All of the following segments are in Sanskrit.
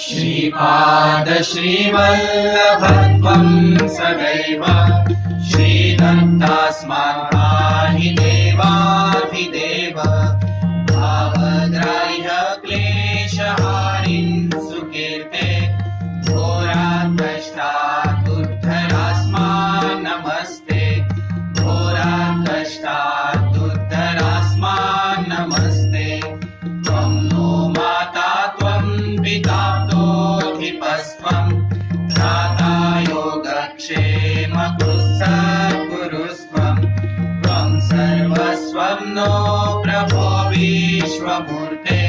श्रीपाद श्रीमल्लभं सदैव पाहि देवा। भो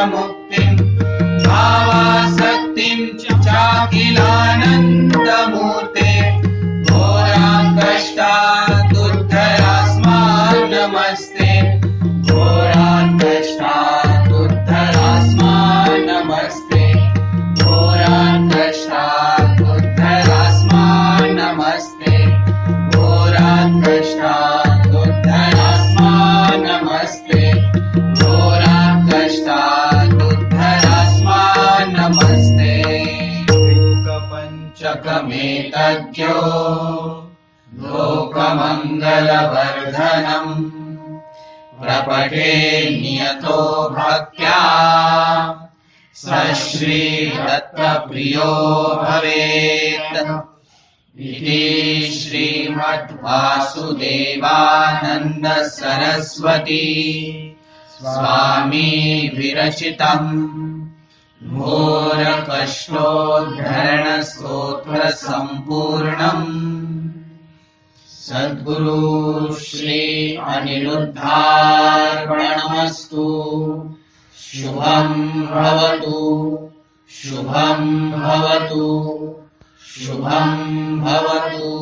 amo. ेतज्ञो लोकमङ्गलवर्धनम् प्रपटे नियतो भक्त्या स श्रीदत्तप्रियो भवेत् इति श्रीमद्वासुदेवानन्दसरस्वती स्वामी विरचितम् घोरकष्टोद्धरणस्तोत्र सद्गुरु श्री अनिरुद्धार्पणमस्तु। शुभं भवतु शुभम् भवतु।